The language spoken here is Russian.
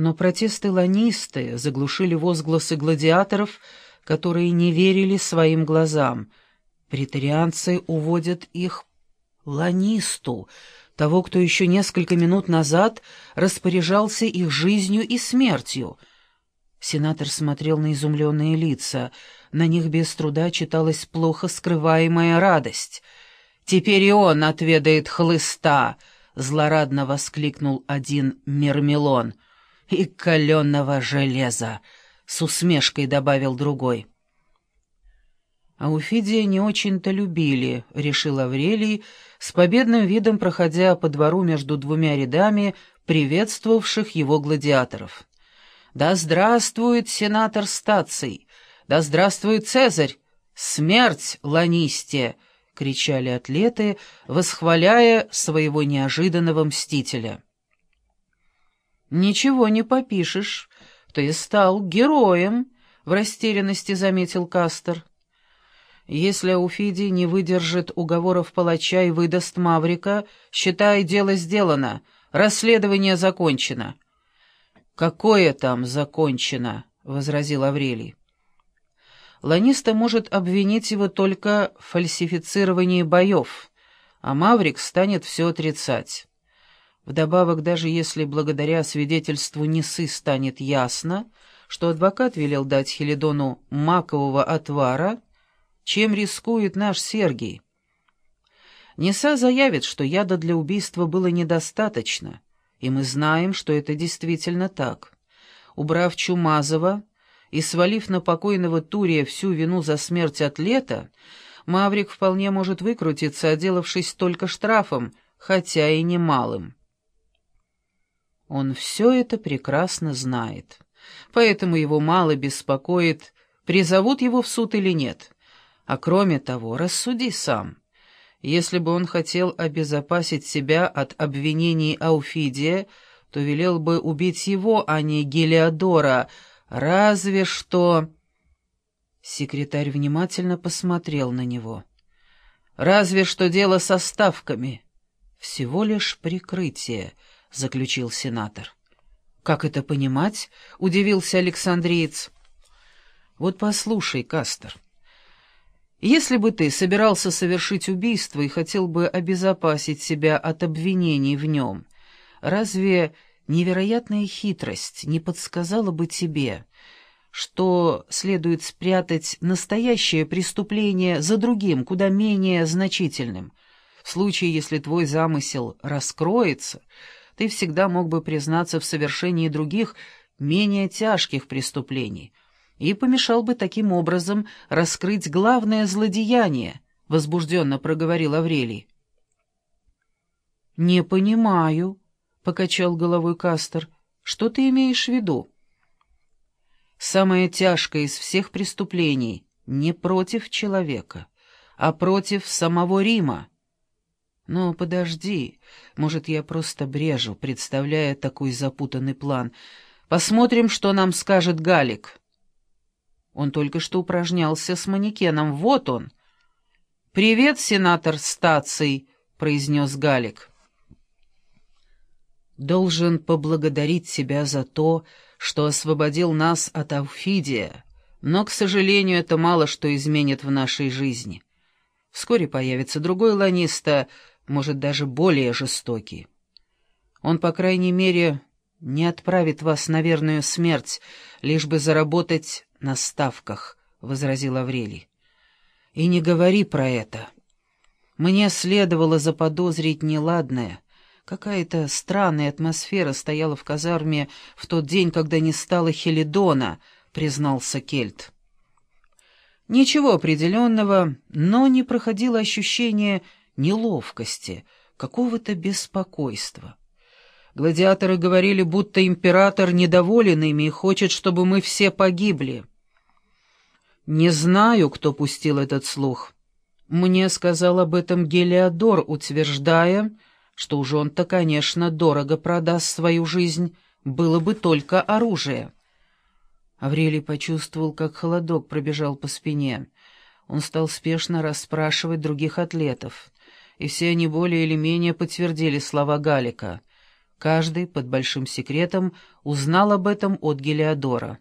Но протесты ланисты заглушили возгласы гладиаторов, которые не верили своим глазам. Претарианцы уводят их ланисту, того, кто еще несколько минут назад распоряжался их жизнью и смертью. Сенатор смотрел на изумленные лица. На них без труда читалась плохо скрываемая радость. «Теперь и он отведает хлыста!» — злорадно воскликнул один Мермелон. «И каленого железа!» — с усмешкой добавил другой. Ауфидия не очень-то любили, — решил Аврелий, с победным видом проходя по двору между двумя рядами приветствовавших его гладиаторов. «Да здравствует сенатор стаций! Да здравствует Цезарь! Смерть Ланисте!» — кричали атлеты, восхваляя своего неожиданного мстителя. «Ничего не попишешь, ты стал героем», — в растерянности заметил Кастер. Если Ауфидий не выдержит уговоров палача и выдаст Маврика, считай, дело сделано, расследование закончено». «Какое там закончено?» — возразил Аврелий. Ланиста может обвинить его только в фальсифицировании боев, а Маврик станет все отрицать. Вдобавок, даже если благодаря свидетельству Несы станет ясно, что адвокат велел дать Хелидону макового отвара, чем рискует наш Сергий? Неса заявит, что яда для убийства было недостаточно, и мы знаем, что это действительно так. Убрав Чумазова и свалив на покойного Турия всю вину за смерть атлета, Маврик вполне может выкрутиться, отделавшись только штрафом, хотя и немалым. Он все это прекрасно знает, поэтому его мало беспокоит, призовут его в суд или нет. А кроме того, рассуди сам. Если бы он хотел обезопасить себя от обвинений Ауфидия, то велел бы убить его, а не Гелиодора, разве что... Секретарь внимательно посмотрел на него. «Разве что дело со ставками». «Всего лишь прикрытие», — заключил сенатор. «Как это понимать?» — удивился Александриец. «Вот послушай, Кастер». Если бы ты собирался совершить убийство и хотел бы обезопасить себя от обвинений в нем, разве невероятная хитрость не подсказала бы тебе, что следует спрятать настоящее преступление за другим, куда менее значительным? В случае, если твой замысел раскроется, ты всегда мог бы признаться в совершении других, менее тяжких преступлений — и помешал бы таким образом раскрыть главное злодеяние, — возбужденно проговорил Аврелий. «Не понимаю», — покачал головой Кастер, — «что ты имеешь в виду?» «Самое тяжкое из всех преступлений не против человека, а против самого Рима». «Ну, подожди, может, я просто брежу, представляя такой запутанный план. Посмотрим, что нам скажет Галик». Он только что упражнялся с манекеном. Вот он. «Привет, сенатор Стаций», — произнес Галик. «Должен поблагодарить себя за то, что освободил нас от Ауфидия, но, к сожалению, это мало что изменит в нашей жизни. Вскоре появится другой ланиста, может, даже более жестокий. Он, по крайней мере, не отправит вас на верную смерть, лишь бы заработать на ставках», — возразил Аврелий. «И не говори про это. Мне следовало заподозрить неладное. Какая-то странная атмосфера стояла в казарме в тот день, когда не стало Хелидона», — признался Кельт. Ничего определенного, но не проходило ощущение неловкости, какого-то беспокойства. Гладиаторы говорили, будто император недоволен ими и хочет, чтобы мы все погибли. Не знаю, кто пустил этот слух. Мне сказал об этом Гелиодор, утверждая, что уж он-то, конечно, дорого продаст свою жизнь, было бы только оружие. Аврелий почувствовал, как холодок пробежал по спине. Он стал спешно расспрашивать других атлетов, и все они более или менее подтвердили слова Галика — Каждый под большим секретом узнал об этом от Гелиодора.